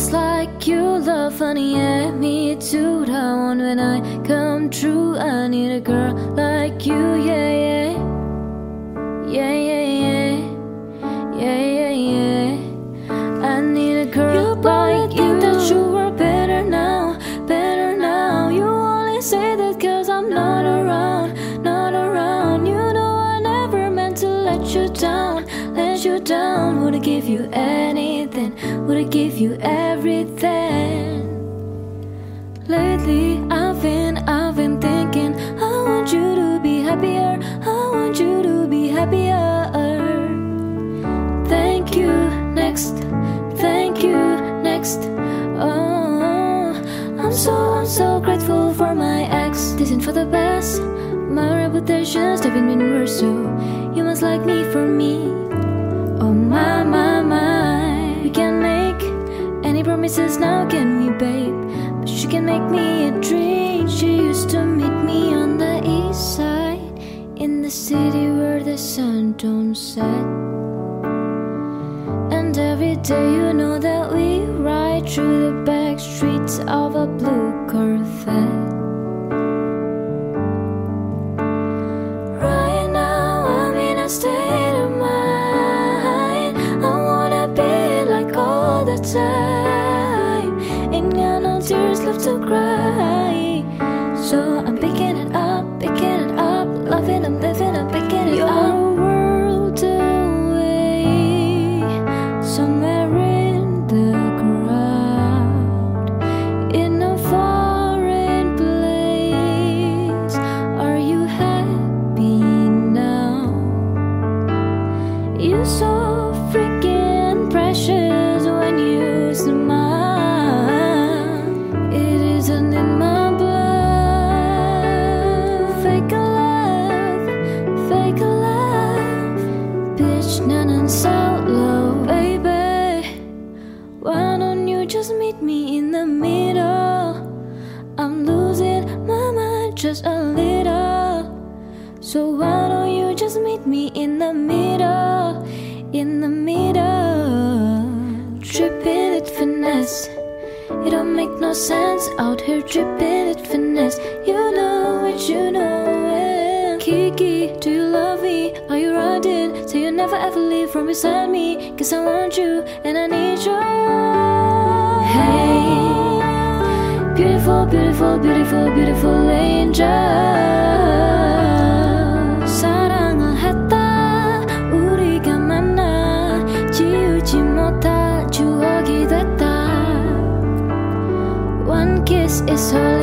Girls like you love funny, yeah, me too. One when I come true, I need a girl like you, yeah, yeah, yeah, yeah, yeah, yeah, yeah, yeah. I need a girl You like you. think that you are better now, better now. You only say that cause I'm not around, not around. You know I never meant to let you down, let you down. Would I give you anything? Would I give you everything? Lately I've been, I've been thinking I want you to be happier. I want you to be happier. Thank you, next. Thank you, next. Oh, I'm so, I'm so grateful for my ex. This isn't for the best. My reputation's been worse So you must like me for me promises now, can we, babe? But she can make me a dream. She used to meet me on the east side, in the city where the sun don't set. And every day, you know that we ride through the back streets of a blue Corvette. Right You're so freaking precious when you smile. It isn't in my blood. Fake love, fake a love. Bitch, nanan low, baby. Why don't you just meet me in the middle? I'm losing my mind just a little. So why don't you just meet me in the middle, make no sense out here tripping it finesse. You know it, you know it. Kiki, do you love me? Are you riding? Say you'll never ever leave from beside me. Cause I want you and I need you. Hey, beautiful, beautiful, beautiful, beautiful angel. is her